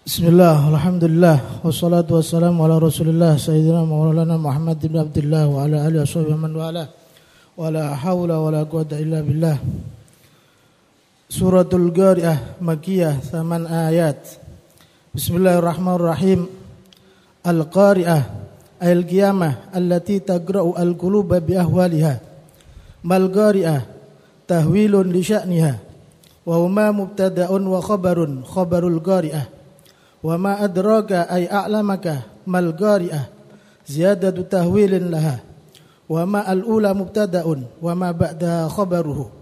Bismillah, Alhamdulillah, wassalatu wassalamu ala rasulillah Sayyidina maulana Muhammad bin Abdullah Wa ala alihi wa man wala Wa la hawla wa la quwata illa billah Suratul Ghariyah Makiyah Thaman ayat Bismillahirrahmanirrahim Al-Qari'ah Al-Qiyamah Allati tagra'u al-quluba bi ahwaliha Mal-Qari'ah Tahwilun li sya'niha Wa huma mubtada'un wa khabarun Khabarul Qari'ah wa ma adraka ay a'lamaka mal qari'ah ziyadatu tahwilin laha wa ma al-ula mubtada'un wa ma ba'da khabaruhu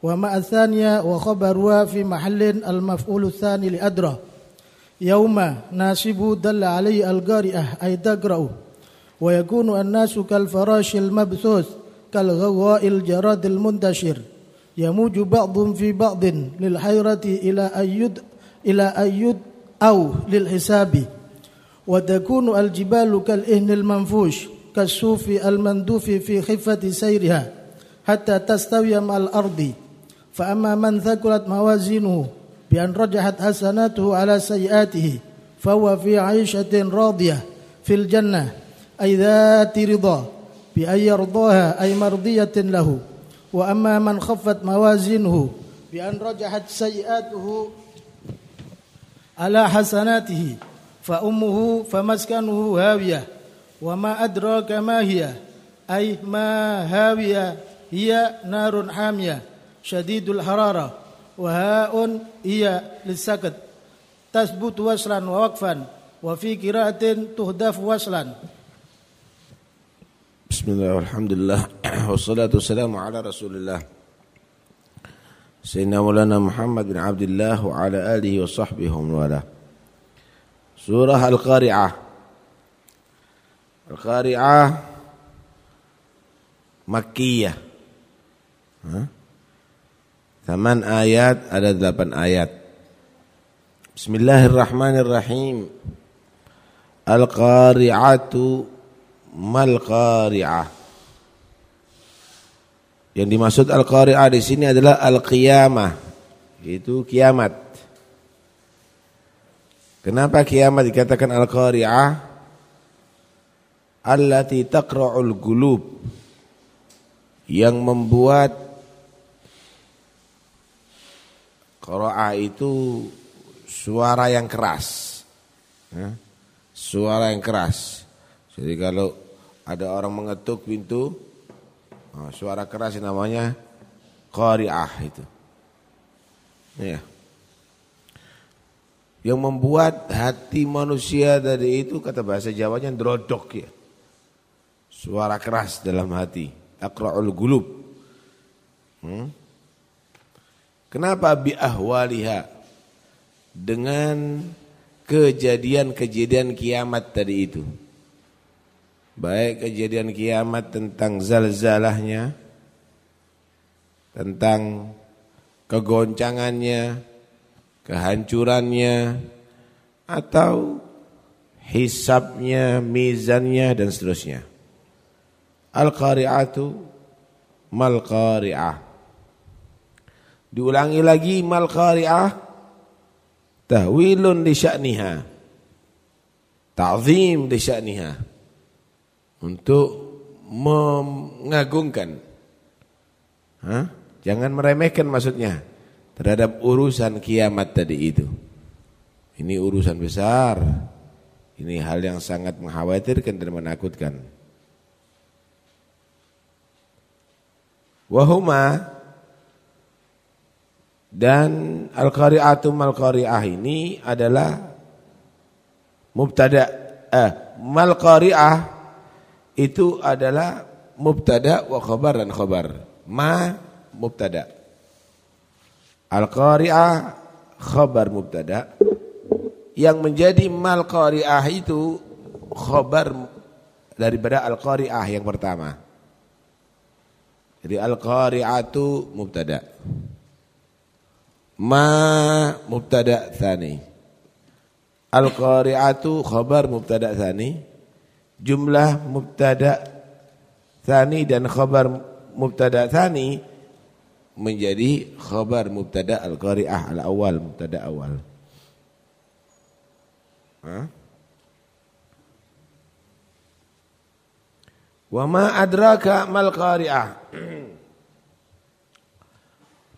wa ma al-thaniya wa khabaruha fi mahallin al-maf'ul ats-tsani li adra yauma nasibu dalla alayhi al-qari'ah ay tagra'u wa yakunu an-nasu kal farashil mabthus kal ghawa'il jaradil muntashir yamuju ba'dhum fi ba'din أو للحساب وتكون الجبال كالإهن المنفوش كالصوف المندوف في خفة سيرها حتى تستوي مع الأرض. فأما من ثقلت موازينه بأن رجحت حسناته على سيئاته فهو في عيشة راضية في الجنة أي ذات رضا بأن يرضاها أي مرضية له. وأما من خفت موازينه بأن رجحت سيئاته ala hasanatihi fa ummuhu famaskanuhu hawiyah wa ma adraka ma hiya ay ma hawiya hiya narun hamiyah syadidul harara wa haun iya lisakat tasbut waslan wa waqfan wa fi qiraatin tuhdaf waslan Bismillah walhamdulillah wassalatu wassalamu ala Rasulillah Sayyidina Maulana Muhammad bin Abdullah wa ala alihi wa sahbihi wa wala. Surah Al-Qari'ah. Al-Qari'ah Makkiyah. Taman ayat ada delapan ayat. Bismillahirrahmanirrahim. Al-Qari'atu mal Qari'ah. Yang dimaksud al-qari'ah di sini adalah al-qiyamah. Itu kiamat. Kenapa kiamat dikatakan al-qari'ah? Allati taqra'ul gulub. Yang membuat qira'ah itu suara yang keras. Ya? Suara yang keras. Jadi kalau ada orang mengetuk pintu, Oh, suara keras namanya qari'ah itu. Ya. Yang membuat hati manusia dari itu kata bahasa Jawanya drodok ya. Suara keras dalam hati. Akra'ul gulub. Hmm? Kenapa bi ahwaliha? Dengan kejadian-kejadian kiamat tadi itu baik kejadian kiamat tentang zalzalahnya tentang kegoncangannya kehancurannya atau hisabnya mizannya dan seterusnya. Al-qari'atu mal qari'ah diulangi lagi mal qari'ah tahwilun li ta'zim li sya'niha untuk mengagungkan. Hah? Jangan meremehkan maksudnya terhadap urusan kiamat tadi itu. Ini urusan besar. Ini hal yang sangat mengkhawatirkan dan menakutkan. Wahuma dan al-qari'atu mal-qari'ah ini adalah mubtada eh mal qari'ah itu adalah mubtada wa khabar dan khabar. Ma mubtada. Al-qari'ah khabar mubtada. Yang menjadi mal qari'ah itu khabar daripada al-qari'ah yang pertama. Jadi al-qari'atu mubtada. Ma mubtada thani. Al-qari'atu khabar mubtada thani jumlah mubtada thani dan khabar mubtada thani menjadi khabar mubtada al-qari'ah al-awwal mubtada awal. Hah? Wa ma adraka mal qari'ah.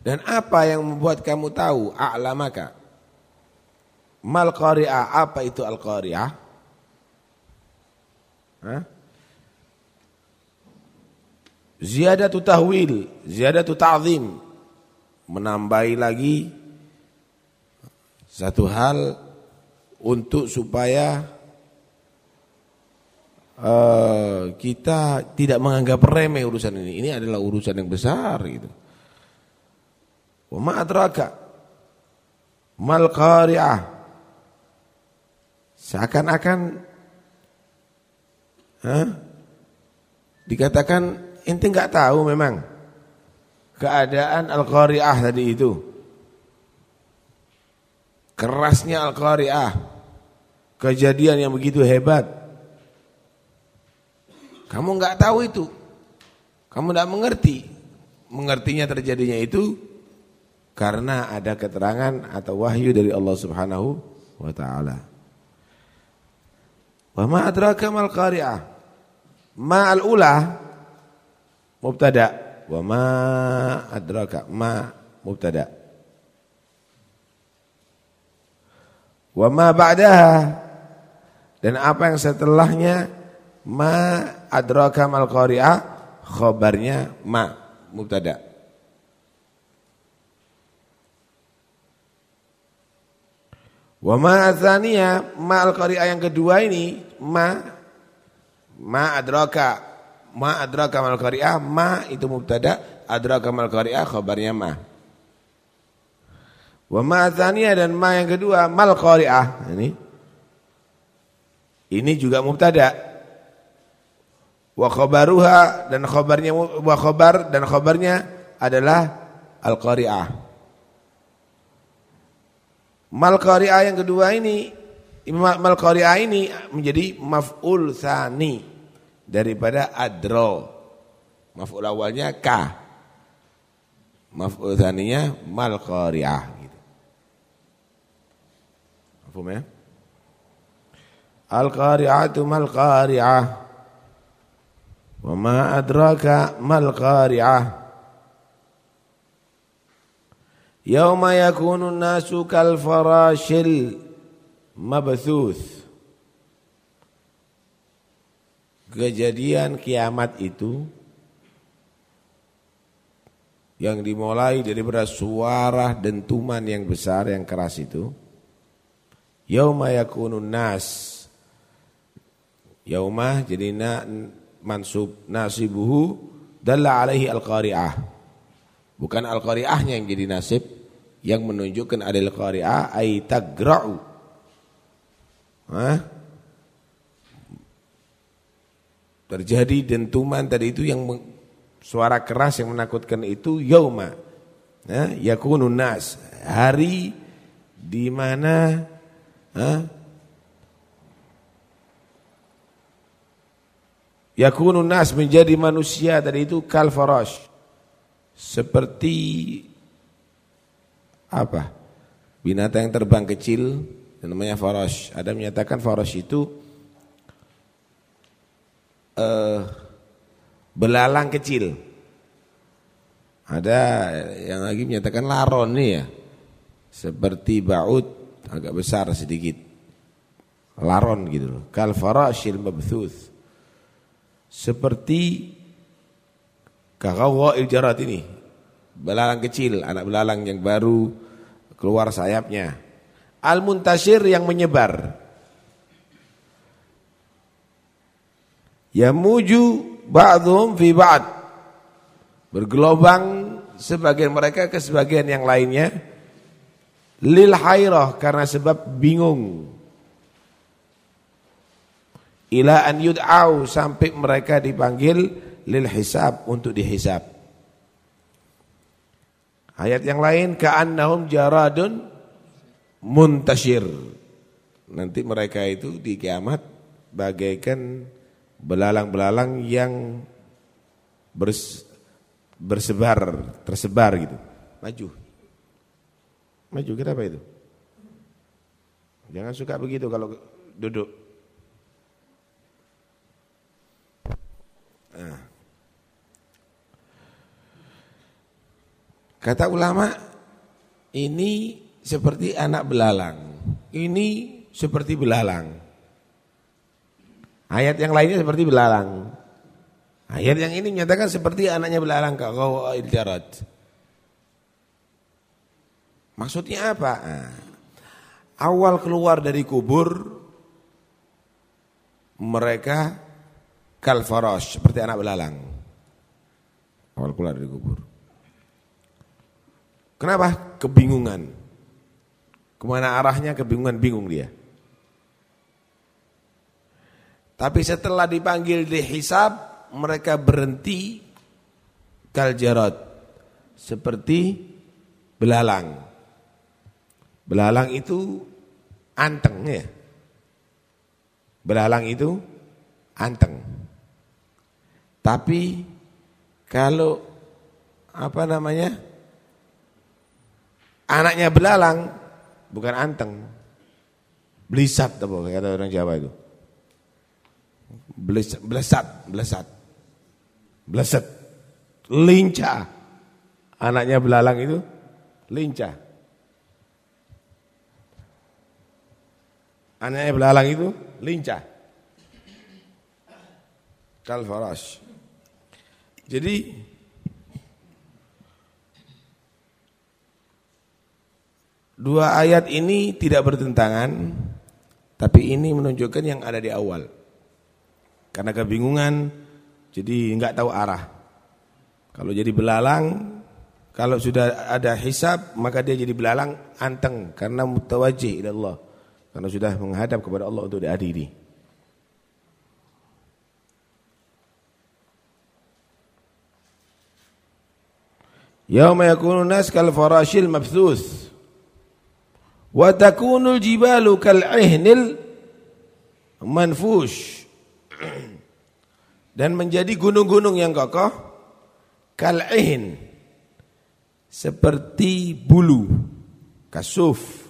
Dan apa yang membuat kamu tahu a'lamaka? Mal qari'ah, apa itu al qari'ah? Hah? Ziyadatu tahwil, ziyadatu ta'zim. Menambahi lagi satu hal untuk supaya uh, kita tidak menganggap remeh urusan ini. Ini adalah urusan yang besar gitu. Wa ma adraka mal qari'ah. Seakan-akan huh? dikatakan ente enggak tahu memang keadaan al-qari'ah tadi itu. Kerasnya al-qari'ah. Kejadian yang begitu hebat. Kamu enggak tahu itu. Kamu enggak mengerti. Mengertinya terjadinya itu karena ada keterangan atau wahyu dari Allah Subhanahu wa taala. Wa ma adraka mal qari'ah? Ma al-ula mubtada wa ma adraka ma mubtada. Wa ma ba'daha dan apa yang setelahnya ma adraka mal qari'ah khabarnya ma mubtada. Wa ma adzaniya ma al-qari'ah yang kedua ini ma ma adraka ma adraka mal qari'ah ma itu mubtada adraka mal qari'ah khabarnya ma. Wa ma adzaniya dan ma yang kedua mal qari'ah ini ini juga mubtada. Wa khabaruha dan khabarnya wa khabar dan khabarnya adalah al-qari'ah. Mal qari'ah yang kedua ini mal qari'ah ini menjadi maf'ul tsani daripada adro. Maf'ul awalnya ka. Maf'ul tsaninya mal qari'ah gitu. Paham ya? Al qari'atu mal qari'ah. Wa ma adraka mal qari'ah. Yauma yakunu nasu kal farashil mabthuth. Kejadian kiamat itu yang dimulai dari suara dentuman yang besar yang keras itu yauma yakunun nas yauma jadi na, mansub nasibuhu dalla alaihi al-qari'ah bukan al-qari'ahnya yang jadi nasib yang menunjukkan adil qari'ah ay tagra'u. Hah? Terjadi dentuman tadi itu yang suara keras yang menakutkan itu yauma. Ya, yakunun nas, hari di mana ha? Nas menjadi manusia tadi itu kal. Seperti apa? Binatang yang terbang kecil yang namanya faras. Ada menyatakan faras itu uh, belalang kecil. Ada yang lagi menyatakan laron nih ya. Seperti baut agak besar sedikit. Laron gitu loh. Kal farashil mabthuth. Seperti kagawa iljarat ini belalang kecil, anak belalang yang baru keluar sayapnya. Al-muntashir yang menyebar. Yamuju ba'dhum fi ba'd. Bergelombang sebagian mereka ke sebagian yang lainnya. Lil hairah karena sebab bingung. Ila an yud'au sampai mereka dipanggil lil hisab untuk dihisab. Ayat yang lain ka'annahum jaradun muntashir. Nanti mereka itu di kiamat bagaikan belalang-belalang yang bers, bersebar, tersebar gitu. Maju. Maju kenapa itu? Jangan suka begitu kalau duduk. Nah. Kata ulama, ini seperti anak belalang. Ini seperti belalang. Ayat yang lainnya seperti belalang. Ayat yang ini menyatakan seperti anaknya belalang kau. Maksudnya apa? Nah, awal keluar dari kubur mereka kalfarosh seperti anak belalang. Awal keluar dari kubur. Kenapa? Kebingungan. Ke mana arahnya kebingungan, bingung dia. Tapi setelah dipanggil dihisab, mereka berhenti kaljarot. Seperti belalang. Belalang itu anteng ya. Belalang itu anteng. Tapi kalau apa namanya? Anaknya belalang bukan anteng. Belisat apa kata orang Jawa itu. Belisat, belesat, belesat. Belesat. Lincah. Anaknya belalang itu lincah. Anaknya belalang itu lincah. Kalfarash. Jadi Dua ayat ini tidak bertentangan Tapi ini menunjukkan yang ada di awal. Karena kebingungan Jadi enggak tahu arah. Kalau jadi belalang Kalau sudah ada hisab Maka dia jadi belalang anteng Karena mutawajih ila Allah. Karena sudah menghadap kepada Allah untuk diadili. Yauma yakunu nas kal farashil mabthus wa takunul jibalu kal ihnil manfush. Dan menjadi gunung-gunung yang kokoh kal ihn. Seperti bulu kasuf.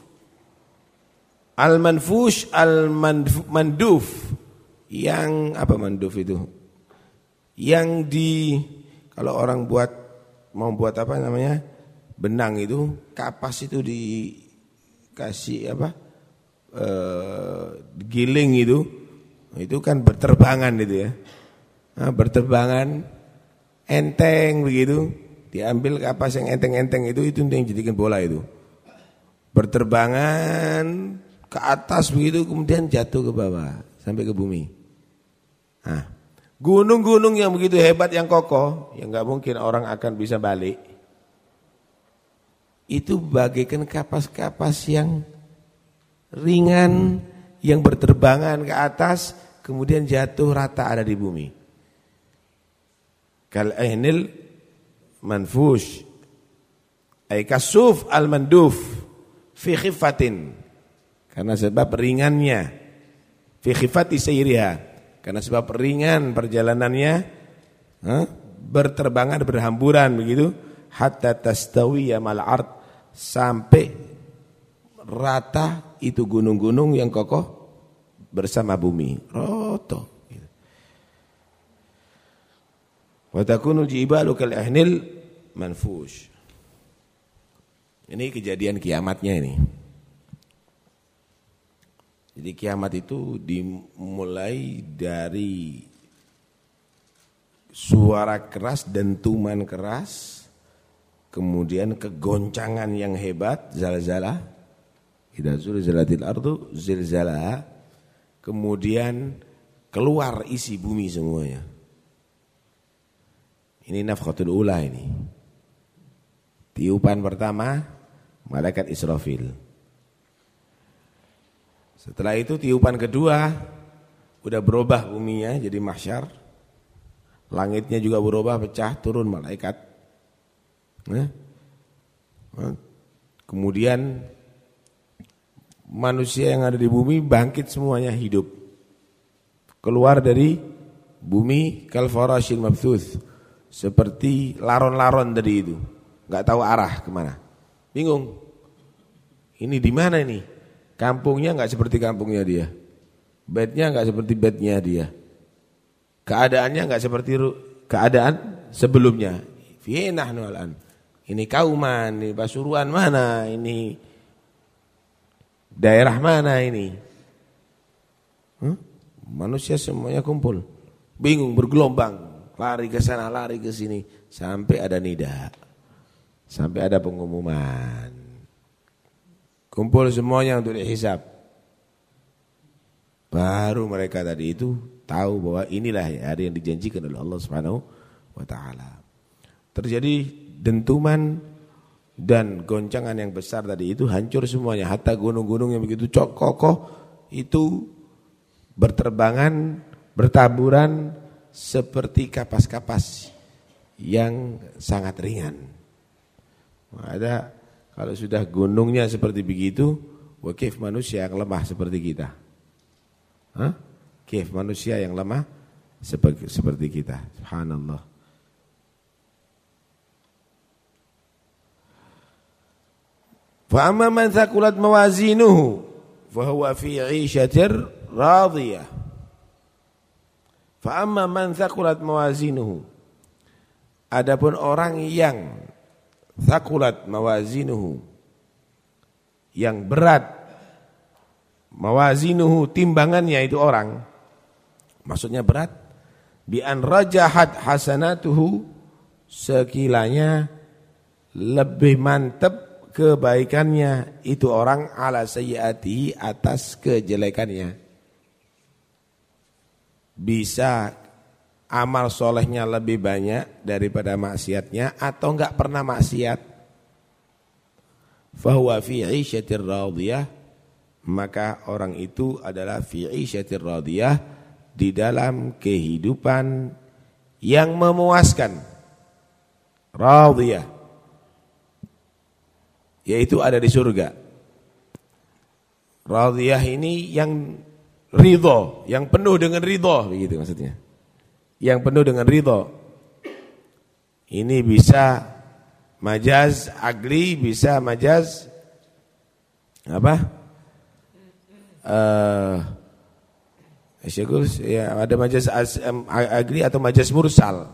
Al manfush al manduf. Yang apa manduf itu? Yang di kalau orang buat mau buat apa namanya? Benang itu kapas itu di kasih apa e, giling itu itu kan berterbangan itu ya. Nah, berterbangan enteng begitu. Diambil kapas yang enteng-enteng itu itu yang jadikan bola itu. Berterbangan ke atas begitu kemudian jatuh ke bawah sampai ke bumi. Nah gunung-gunung yang begitu hebat yang kokoh yang nggak mungkin orang akan bisa balik itu bagaikan kapas-kapas yang ringan yang berterbangan ke atas kemudian jatuh rata ada di bumi. Kal ainil manfush ay kasuf al manduf fi khifatin. Karena sebab ringannya fi khifati sayriha. Karena sebab ringan perjalanannya berterbangan berhamburan begitu. Hatta tastawiya mal ard sampai rata itu gunung-gunung yang kokoh bersama bumi. Roto. Wa takunu jibalu kal ahnil manfush. Ini kejadian kiamatnya ini. Jadi kiamat itu dimulai dari suara keras, dentuman keras, kemudian kegoncangan yang hebat zalzalah. Idza zulzilatil ardu zilzalaha kemudian keluar isi bumi semuanya. Ini nafkhatul ula ini. Tiupan pertama malaikat Israfil. Setelah itu tiupan kedua udah berubah buminya jadi mahsyar. Langitnya juga berubah pecah turun malaikat Nah, kemudian manusia yang ada di bumi bangkit semuanya hidup. Keluar dari bumi kalfarashil mabthuth. Seperti laron-laron tadi itu. Enggak tahu arah ke mana. Bingung. Ini di mana ini? Kampungnya enggak seperti kampungnya dia. Bednya enggak seperti bednya dia. Keadaannya enggak seperti keadaan sebelumnya. Fi nahnu al'an. Ini kauman, ini Pasuruan mana, ini daerah mana ini. Hmm? Manusia semuanya kumpul. Bingung bergelombang, lari ke sana, lari ke sini sampai ada nida. Sampai ada pengumuman. Kumpul semuanya untuk dihisap. Baru mereka tadi itu tahu bahwa inilah hari yang dijanjikan oleh Allah Subhanahu wa. Terjadi dentuman dan goncangan yang besar tadi itu hancur semuanya. Hatta gunung-gunung yang begitu kokoh itu berterbangan, bertaburan seperti kapas-kapas yang sangat ringan. Ada kalau sudah gunungnya seperti begitu, wakif manusia yang lemah seperti kita. Hah? Kif manusia yang lemah seperti, seperti kita. Subhanallah. Fa amma man thaqulat mawazinuhu fa huwa fi 'ishatir radiyah. Fa amma man thaqulat mawazinuhu Adapun orang yang thakulat mawazinuhu yang berat mawazinuhu timbangannya itu orang maksudnya berat bi an rajahat hasanatuhu sekilanya lebih mantap kebaikannya. Itu orang ala sayyiati atas kejelekannya. Bisa amal solehnya lebih banyak daripada maksiatnya atau enggak pernah maksiat? Fahuwa fi radiyah. Maka orang itu adalah fi 'isyatir radiyah di dalam kehidupan yang memuaskan. Radiyah yaitu ada di surga radiyah ini yang ridho yang penuh dengan ridho begitu maksudnya yang penuh dengan ridho. Ini bisa majaz agli, bisa majaz apa? Eh uh, ya ada majaz agli atau majaz mursal.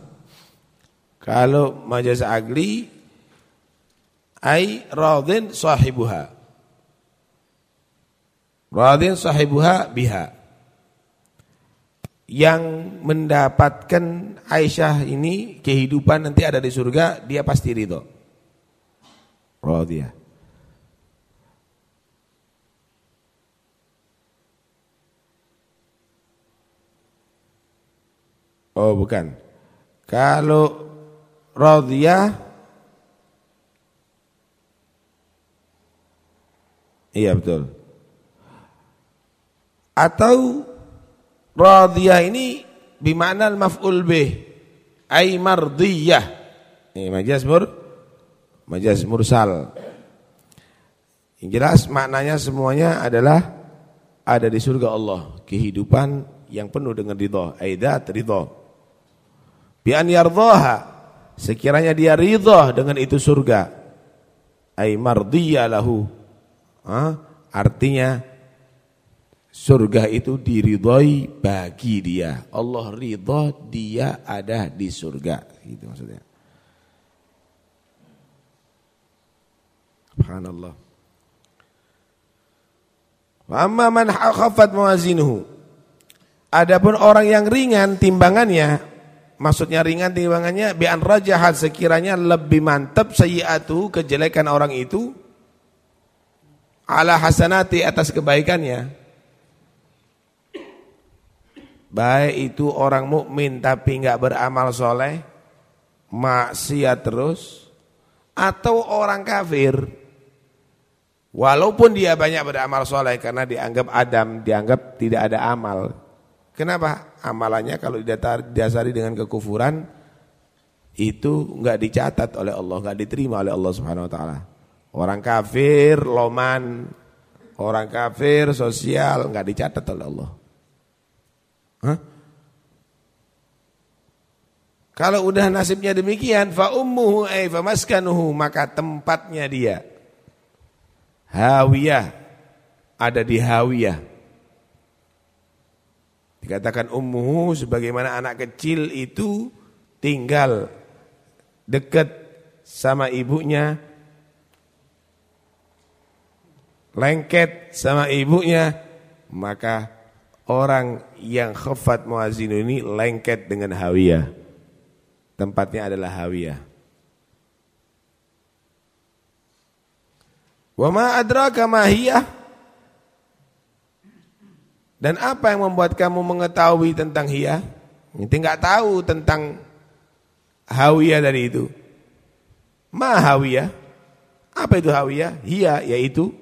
Kalau majaz agli ai radin sahibuha. Radin sahibuha biha yang mendapatkan Aisyah ini kehidupan nanti ada di surga, dia pasti ridho. Radiyah. Oh bukan. Kalau radiyah Iya betul. Atau Radiyah ini bimana maf'ul bih ay mardiyah. Ini majaz mur majaz mursal. Yang jelas maknanya semuanya adalah ada di surga Allah, kehidupan yang penuh dengan ridha, aidat ridha. Bi an yardhaha, sekiranya dia ridha dengan itu surga. Ay mardiyah lahu. Artinya surga itu diridhoi bagi dia. Allah ridho dia ada di surga. Gitu maksudnya. Subhanallah. Wa amma man khaffat mawazinuhu. Adapun orang yang ringan timbangannya, maksudnya ringan timbangannya bi an rajahat sekiranya lebih mantap sayyiatu kejelekan orang itu ala hasanati atas kebaikannya Baik itu orang mukmin tapi enggak beramal soleh, maksiat terus, atau orang kafir, walaupun dia banyak beramal soleh karena dianggap Adam, dianggap tidak ada amal. Kenapa? Amalannya kalau didasari dengan kekufuran itu enggak dicatat oleh Allah, enggak diterima oleh Allah Subhanahu Wa Taala. Orang kafir, loman, orang kafir, sosial enggak dicatat oleh Allah. Hah? Kalau udah nasibnya demikian, fa ummuhu ay fa maskanuhu, maka tempatnya dia hawiyah ada di Hawiyah. Dikatakan ummuhu sebagaimana anak kecil itu tinggal dekat sama ibunya, lengket sama ibunya, maka orang yang khafat muazin ini lengket dengan Hawiyah. Tempatnya adalah Hawiyah. Wa ma adraka mahiyah dan apa yang membuat kamu mengetahui tentang hiyah? Ini enggak tahu tentang hawiyah dari itu. Ma hawiyah? Apa itu hawiyah? Hiyah yaitu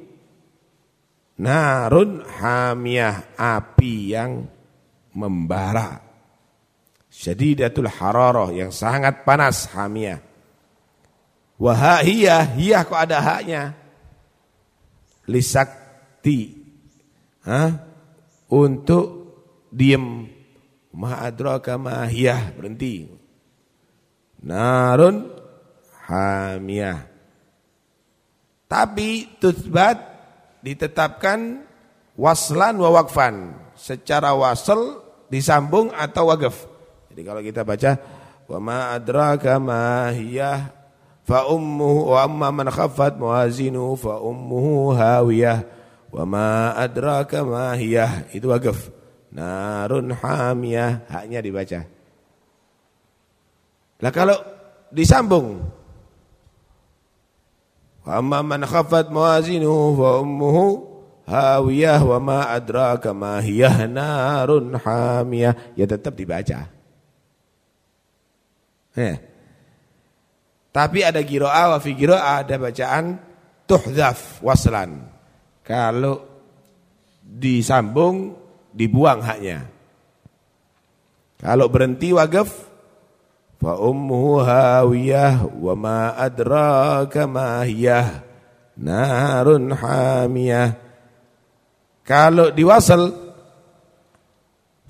narun hamiyah, api yang membara. Syadidatul hararah yang sangat panas hamiyah. Wahiyah, hiyah kok ada haknya. Lisakti. Hah? untuk diem ma'adraka mahiyah berhenti narun hamiyah tapi tutsbat ditetapkan waslan wa wakfan secara wasl disambung atau waqaf jadi kalau kita baca wa ma adraka ma hiya fa ummuhu wa amma man khaffat mawazinu fa ummuhu hawiyah Wa ma adraka ma hiyah. Itu waqaf. Narun hamiyah. Haknya dibaca. Lah kalau disambung. Wa man khafat mawazinuhu fa ummuhu hawiyah wa ma adraka ma hiyah narun hamiyah. Ya tetap dibaca. Eh. Tapi ada giro'a wa fi giro'a ada bacaan tuhdhaf waslan. Kalau disambung dibuang haknya. Kalau berhenti waqaf hawiyah wa ma adraka ma hiyah narun hamiyah. Kalau diwasal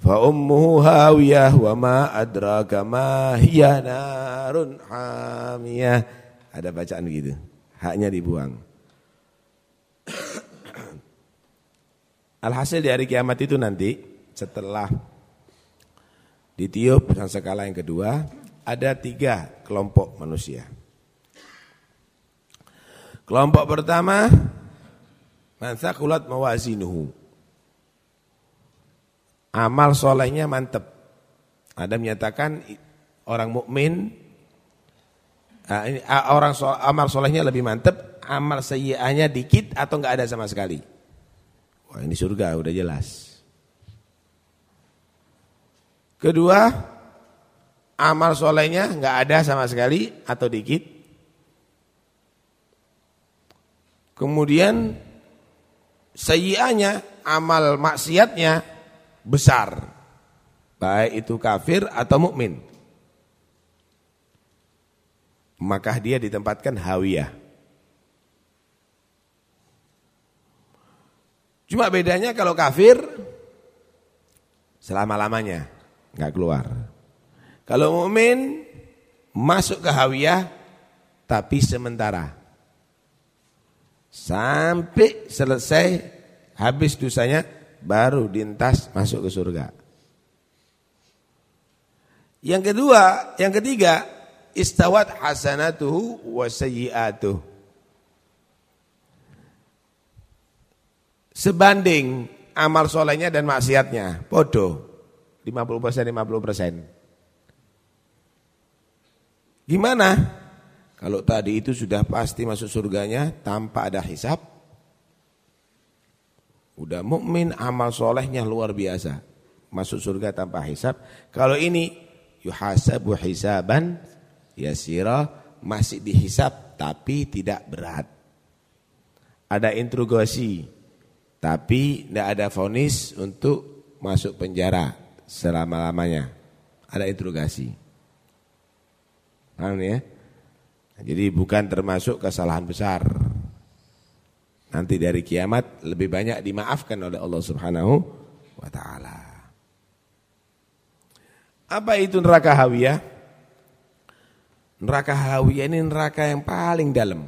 fa ummuhu hawiyah wa ma adraka ma hiyah narun hamiyah. Ada bacaan gitu. Haknya dibuang. Alhasil di hari kiamat itu nanti setelah ditiup dan skala yang kedua ada tiga kelompok manusia. Kelompok pertama man thaqulat mawazinuhu. Amal solehnya mantep. Ada menyatakan orang mukmin orang amal solehnya lebih mantep, amal sayyi'ahnya dikit atau enggak ada sama sekali. Wah ini surga udah jelas. Kedua, amal solehnya nggak ada sama sekali atau dikit. Kemudian sayyi'ahnya, amal maksiatnya besar. Baik itu kafir atau mukmin. Maka dia ditempatkan hawiyah. Cuma bedanya kalau kafir selama-lamanya nggak keluar. Kalau mukmin masuk ke hawiyah tapi sementara. Sampai selesai habis dosanya baru dintas masuk ke surga. Yang kedua, yang ketiga, istawat hasanatuhu wa sayyi'atuhu. sebanding amal solehnya dan maksiatnya. Bodoh. 50% 50%. Gimana? Kalau tadi itu sudah pasti masuk surganya tanpa ada hisap. Udah mukmin amal solehnya luar biasa. Masuk surga tanpa hisap. Kalau ini yuhasabu hisaban yasira masih dihisap tapi tidak berat. Ada interogasi tapi tidak ada vonis untuk masuk penjara selama-lamanya. Ada interogasi. Paham ya? Jadi bukan termasuk kesalahan besar. Nanti dari kiamat lebih banyak dimaafkan oleh Allah Subhanahu wa taala. Apa itu neraka hawiyah? Neraka hawiyah ini neraka yang paling dalam.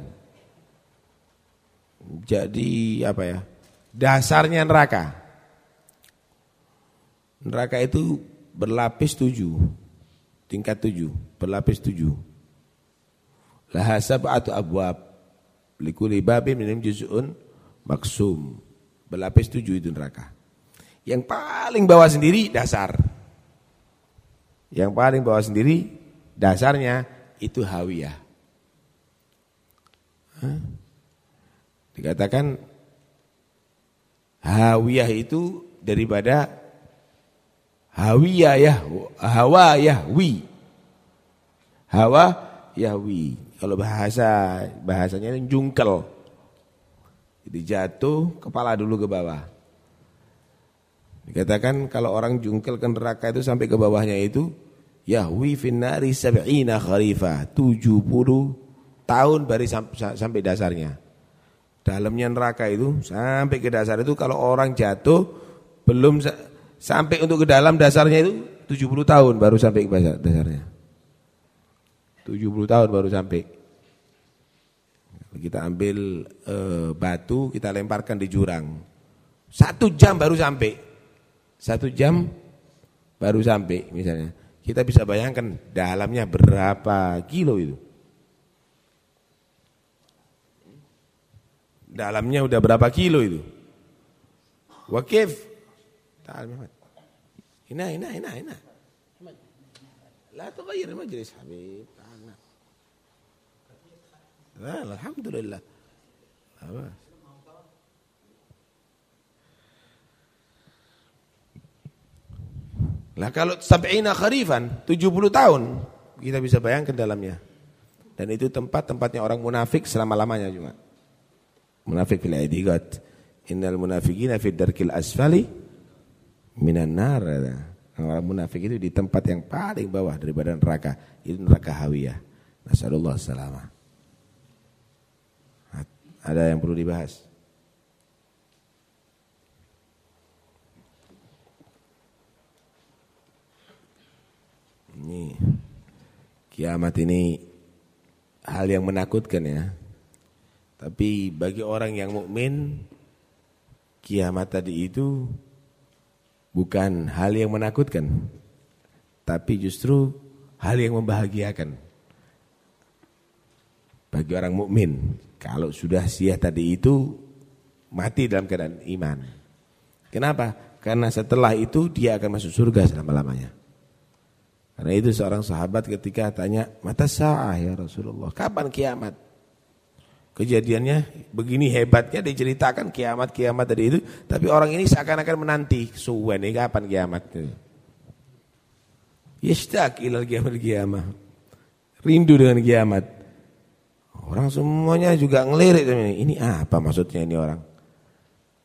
Jadi apa ya? Dasarnya neraka. Neraka itu berlapis tujuh. Tingkat tujuh. Berlapis tujuh. Laha sab'atu abwab. Likuli babin minim juz'un maksum. Berlapis tujuh itu neraka. Yang paling bawah sendiri dasar. Yang paling bawah sendiri dasarnya itu hawiyah. Dikatakan hawiyah itu daripada hawiyah ya, hawa yahwi. Hawa yahwi. Kalau bahasa bahasanya jungkel. Jadi jatuh kepala dulu ke bawah. Dikatakan kalau orang jungkel ke neraka itu sampai ke bawahnya itu Yahwi finnari sab'ina kharifah 70 tahun baru sampai dasarnya Dalamnya neraka itu sampai ke dasar itu kalau orang jatuh belum sampai untuk ke dalam dasarnya itu 70 tahun baru sampai ke dasarnya 70 tahun baru sampai kita ambil e, batu kita lemparkan di jurang satu jam baru sampai satu jam baru sampai misalnya. Kita bisa bayangkan dalamnya berapa kilo itu. Dalamnya udah berapa kilo itu. Wakif. Ta'al Muhammad. Ina, ina, ina, ina. La تغير المجلس حبيب Nah, alhamdulillah. Lah kalau sampai sab'ina kharifan 70 tahun kita bisa bayangkan dalamnya. Dan itu tempat-tempatnya orang munafik selama-lamanya cuma. Munafik fil aidigat. Innal munafiqina fid darkil asfali minan nar. Orang munafik itu di tempat yang paling bawah daripada neraka. Itu neraka hawiyah. Nasallallahu alaihi. Ada yang perlu dibahas? Ini kiamat ini hal yang menakutkan ya. Tapi bagi orang yang mukmin kiamat tadi itu bukan hal yang menakutkan. Tapi justru hal yang membahagiakan. Bagi orang mukmin, kalau sudah sia tadi itu mati dalam keadaan iman. Kenapa? Karena setelah itu dia akan masuk surga selama-lamanya. Karena itu seorang sahabat ketika tanya, mata sa'ah ya Rasulullah, kapan kiamat? Kejadiannya begini hebatnya diceritakan kiamat-kiamat tadi itu, tapi orang ini seakan-akan menanti, suwen ini kapan kiamat? Yashtaq ilal kiamat kiamat. Rindu dengan kiamat. Orang semuanya juga ngelirik ini apa maksudnya ini orang?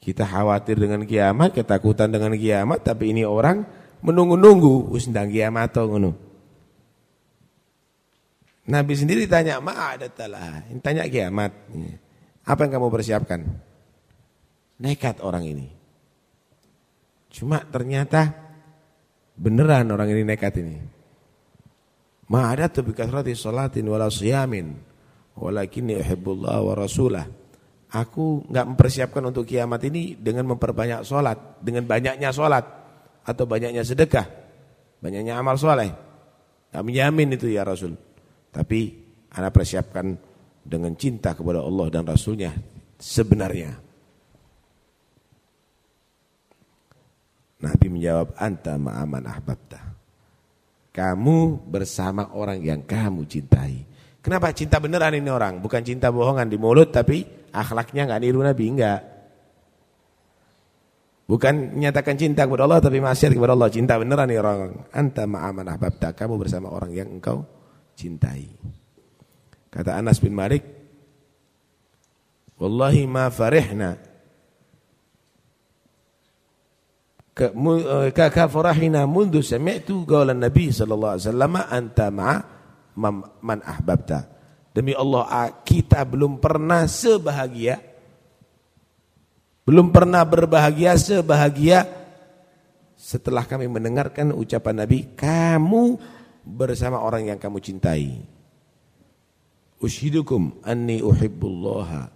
Kita khawatir dengan kiamat, ketakutan dengan kiamat, tapi ini orang menunggu-nunggu wis ndang kiamat. Nabi sendiri tanya, "Ma ada talah?" Tanya kiamat. Apa yang kamu persiapkan? Nekat orang ini. Cuma ternyata beneran orang ini nekat ini. Ma ada tu bi kasrati salatin wala siyamin walakinni uhibbullah wa rasulah. Aku enggak mempersiapkan untuk kiamat ini dengan memperbanyak salat, dengan banyaknya salat atau banyaknya sedekah, banyaknya amal soleh. Kami jamin itu ya Rasul. Tapi anda persiapkan dengan cinta kepada Allah dan Rasulnya sebenarnya. Nabi menjawab, anta ma'aman ahbabta. Kamu bersama orang yang kamu cintai. Kenapa cinta beneran ini orang? Bukan cinta bohongan di mulut tapi akhlaknya nggak niru Nabi, enggak. Bukan menyatakan cinta kepada Allah tapi maksiat kepada Allah. Cinta beneran nih orang. Anta ma'aman ahbabta. Kamu bersama orang yang engkau cintai. Kata Anas bin Malik, Wallahi ma farihna ka farahina mundu sami'tu qawlan Nabi wasallam anta ma'a man ahbabta. Demi Allah kita belum pernah sebahagia belum pernah berbahagia sebahagia setelah kami mendengarkan ucapan Nabi, kamu bersama orang yang kamu cintai. Ushidukum anni uhibbullaha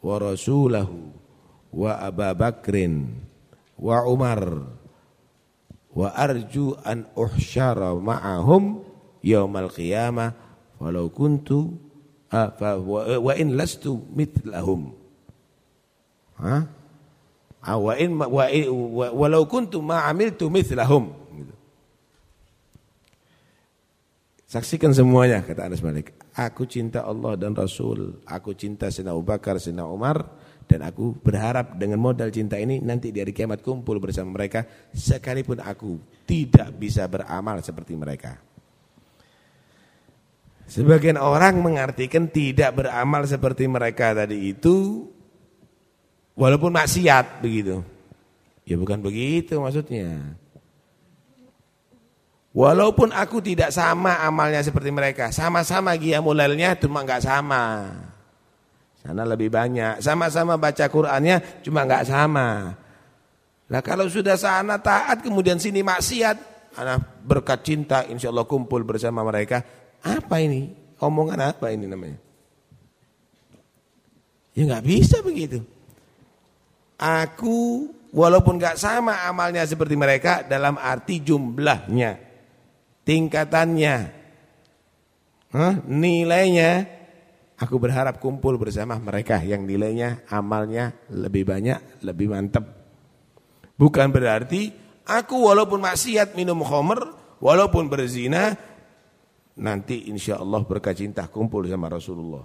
wa rasulahu wa Aba Bakrin wa Umar wa arju an uhsyara ma'ahum yaumal qiyamah walau kuntu uh, fa, wa, in lastu mithlahum ha ah, wa in wa, wa, walau kuntu ma amiltu mithlahum gitu. Saksikan semuanya kata Anas Malik. Aku cinta Allah dan Rasul, aku cinta Sayyidina Abu Bakar, Sayyidina Umar dan aku berharap dengan modal cinta ini nanti di hari kiamat kumpul bersama mereka sekalipun aku tidak bisa beramal seperti mereka. Sebagian orang mengartikan tidak beramal seperti mereka tadi itu walaupun maksiat begitu. Ya bukan begitu maksudnya. Walaupun aku tidak sama amalnya seperti mereka, sama-sama giamulailnya cuma enggak sama. Sana lebih banyak, sama-sama baca Qur'annya cuma enggak sama. Nah kalau sudah sana taat kemudian sini maksiat, anak berkat cinta insya Allah kumpul bersama mereka. Apa ini? Omongan apa ini namanya? Ya enggak bisa begitu. Aku walaupun enggak sama amalnya seperti mereka dalam arti jumlahnya tingkatannya, nilainya, aku berharap kumpul bersama mereka yang nilainya, amalnya lebih banyak, lebih mantap. Bukan berarti aku walaupun maksiat minum khamr, walaupun berzina, nanti insya Allah berkah cinta kumpul sama Rasulullah.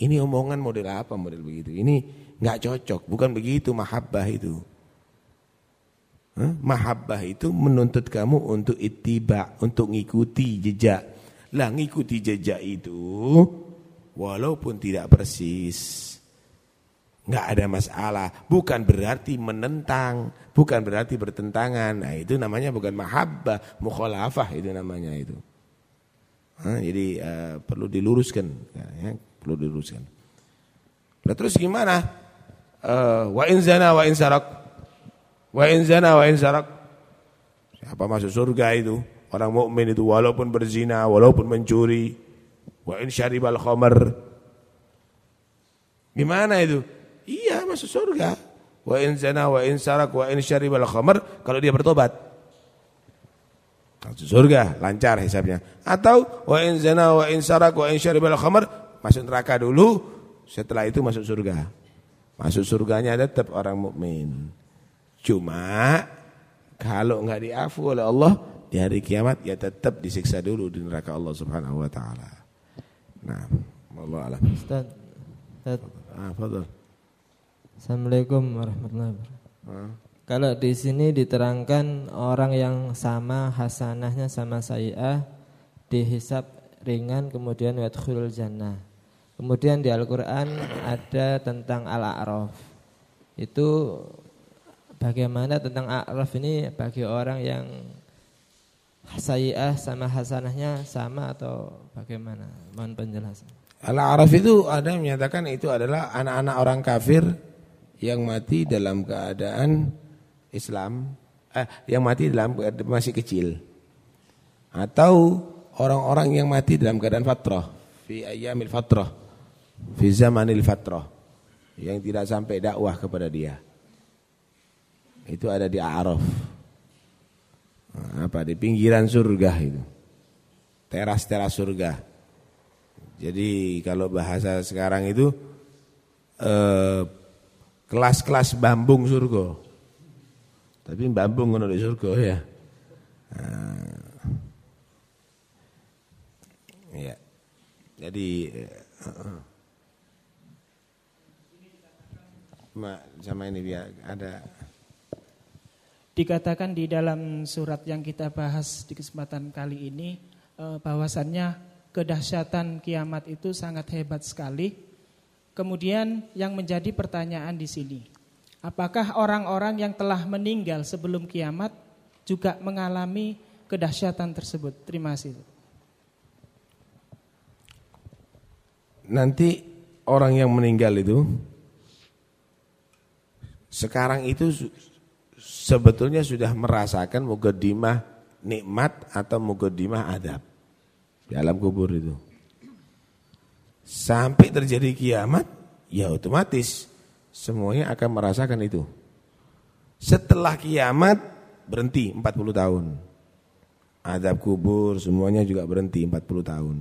Ini omongan model apa model begitu? Ini nggak cocok, bukan begitu mahabbah itu. Mahabbah itu menuntut kamu untuk ittiba, untuk ngikuti jejak. Lah ngikuti jejak itu walaupun tidak persis nggak ada masalah, bukan berarti menentang, bukan berarti bertentangan. Nah, itu namanya bukan mahabbah, mukhalafah itu namanya itu. Nah, jadi uh, perlu diluruskan, ya, perlu diluruskan. Nah, terus gimana? Uh, wa in zana wa in sarak Wa in zana wa in sarak. Siapa masuk surga itu? Orang mukmin itu walaupun berzina, walaupun mencuri. Wa in syaribal khamar. Gimana itu? Iya masuk surga. Wa in zana wa in sarak wa in syaribal khamar kalau dia bertobat. Masuk surga, lancar hisabnya. Atau wa in zana wa in sarak wa in syaribal khamar masuk neraka dulu, setelah itu masuk surga. Masuk surganya tetap orang mukmin. Cuma kalau enggak diafu oleh Allah di hari kiamat ya tetap disiksa dulu di neraka Allah Subhanahu wa taala. Nah, Allah alam. Ustaz. Ustaz. Ah, fadhil. Assalamualaikum warahmatullahi wabarakatuh. Kalau di sini diterangkan orang yang sama hasanahnya sama sayi'ah dihisap ringan kemudian yadkhulul jannah. Kemudian di Al-Qur'an ada tentang Al-A'raf. Itu Bagaimana tentang a'raf ini bagi orang yang sayi'ah sama hasanahnya sama atau bagaimana? Mohon penjelasan. Al-a'raf itu ada yang menyatakan itu adalah anak-anak orang kafir yang mati dalam keadaan Islam, eh, yang mati dalam masih kecil. Atau orang-orang yang mati dalam keadaan fatrah, fi ayyamil fatrah, fi zamanil fatrah, yang tidak sampai dakwah kepada dia. Itu ada di A'raf. Apa di pinggiran surga itu. Teras-teras surga. Jadi kalau bahasa sekarang itu eh, kelas-kelas bambung surga. Tapi bambung kan di surga ya. Ya. Jadi uh, sama ini dia ada dikatakan di dalam surat yang kita bahas di kesempatan kali ini eh, bahwasannya kedahsyatan kiamat itu sangat hebat sekali. Kemudian yang menjadi pertanyaan di sini, apakah orang-orang yang telah meninggal sebelum kiamat juga mengalami kedahsyatan tersebut? Terima kasih. Nanti orang yang meninggal itu sekarang itu sebetulnya sudah merasakan mukaddimah nikmat atau mukaddimah adab di alam kubur itu. Sampai terjadi kiamat, ya otomatis semuanya akan merasakan itu. Setelah kiamat berhenti 40 tahun. Adab kubur semuanya juga berhenti 40 tahun.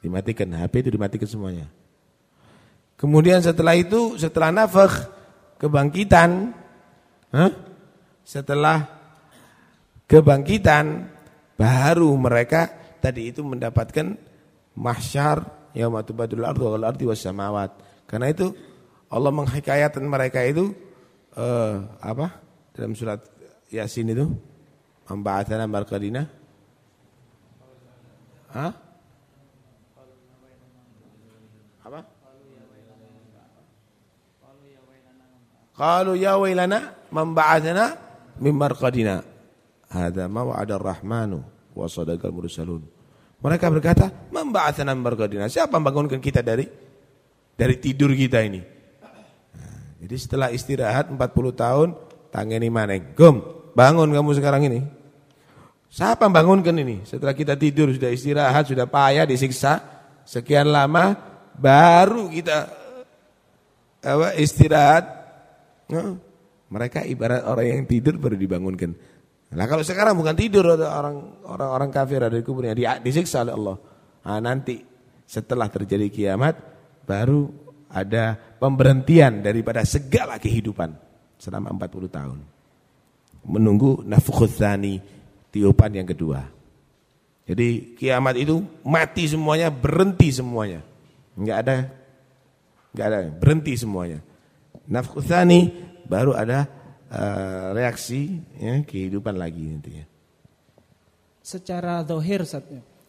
Dimatikan, HP itu dimatikan semuanya. Kemudian setelah itu, setelah nafakh, kebangkitan, huh? setelah kebangkitan, baru mereka tadi itu mendapatkan mahsyar, yaumatubadul ardu wal ardi was samawat. Karena itu Allah menghikayatkan mereka itu uh, apa? Dalam surat Yasin itu memba'atsana marqadina. Hah? Apa? Qalu ya wailana memba'atsana min marqadina. Hadza ma wa'ada ar-rahmanu wa sadaqal mursalun. Mereka berkata, "Memba'atsana min marqadina." Siapa membangunkan kita dari dari tidur kita ini? Jadi setelah istirahat 40 tahun, tangeni mana? Gom, bangun kamu sekarang ini. Siapa bangunkan ini? Setelah kita tidur, sudah istirahat, sudah payah, disiksa, sekian lama, baru kita apa, istirahat. Nah, mereka ibarat orang yang tidur baru dibangunkan. Nah kalau sekarang bukan tidur orang orang kafir ada di kuburnya disiksa oleh Allah. Nah, nanti setelah terjadi kiamat baru ada pemberhentian daripada segala kehidupan selama 40 tahun. Menunggu nafkhus tiupan yang kedua. Jadi kiamat itu mati semuanya, berhenti semuanya. Enggak ada enggak ada, berhenti semuanya. Nafkhus baru ada uh, reaksi ya, kehidupan lagi nantinya. Secara zahir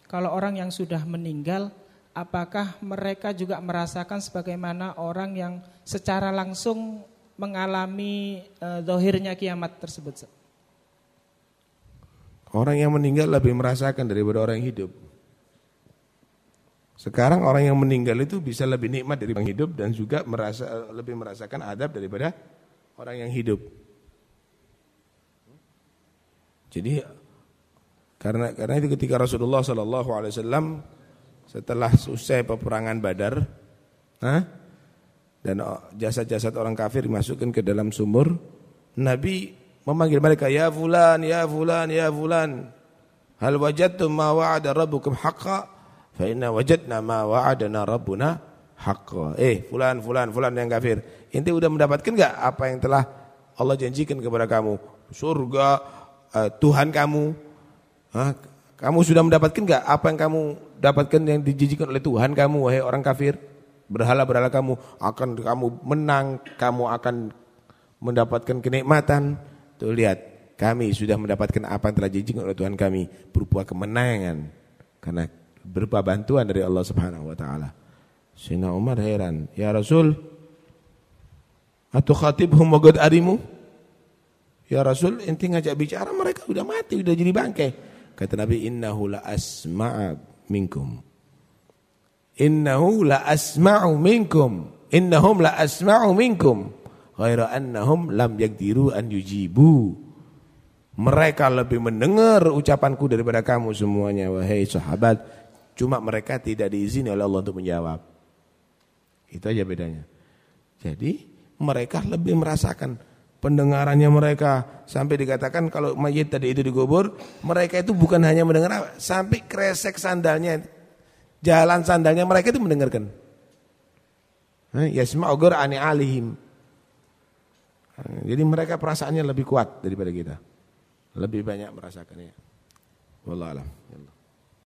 kalau orang yang sudah meninggal apakah mereka juga merasakan sebagaimana orang yang secara langsung mengalami uh, dohirnya kiamat tersebut? Orang yang meninggal lebih merasakan daripada orang yang hidup. Sekarang orang yang meninggal itu bisa lebih nikmat dari orang hidup dan juga merasa lebih merasakan adab daripada orang yang hidup. Jadi karena karena itu ketika Rasulullah Shallallahu Alaihi Wasallam setelah selesai peperangan Badar, dan jasad-jasad orang kafir dimasukkan ke dalam sumur, Nabi memanggil mereka, ya fulan, ya fulan, ya fulan, hal wajadtum ma wa'ada rabbukum haqqa, fa inna wajadna ma wa'adana rabbuna haqqa. Eh, fulan, fulan, fulan yang kafir, inti udah mendapatkan enggak apa yang telah Allah janjikan kepada kamu? Surga, uh, Tuhan kamu, kamu sudah mendapatkan enggak apa yang kamu dapatkan yang dijijikan oleh Tuhan kamu wahai orang kafir. Berhala-berhala kamu akan kamu menang kamu akan mendapatkan kenikmatan. Tuh lihat kami sudah mendapatkan apa yang telah dijijikan oleh Tuhan kami berupa kemenangan karena berupa bantuan dari Allah Subhanahu wa taala. Sina Umar heran ya Rasul atau khatibhum wagad arimu ya Rasul inti ngajak bicara mereka sudah mati sudah jadi bangkai. Kata Nabi innahu la asma'a minkum. Innahu la asma'u minkum. Innahum la asma'u minkum. Ghaira annahum lam yaqdiru an yujibu. Mereka lebih mendengar ucapanku daripada kamu semuanya wahai sahabat. Cuma mereka tidak diizini oleh Allah untuk menjawab. Itu aja bedanya. Jadi mereka lebih merasakan pendengarannya mereka. Sampai dikatakan kalau mayit tadi itu digubur mereka itu bukan hanya mendengar sampai kresek sandalnya. Jalan sandalnya mereka itu mendengarkan. Yasma'u ani alihim. Jadi mereka perasaannya lebih kuat daripada kita. Lebih banyak merasakannya. Wallahu alam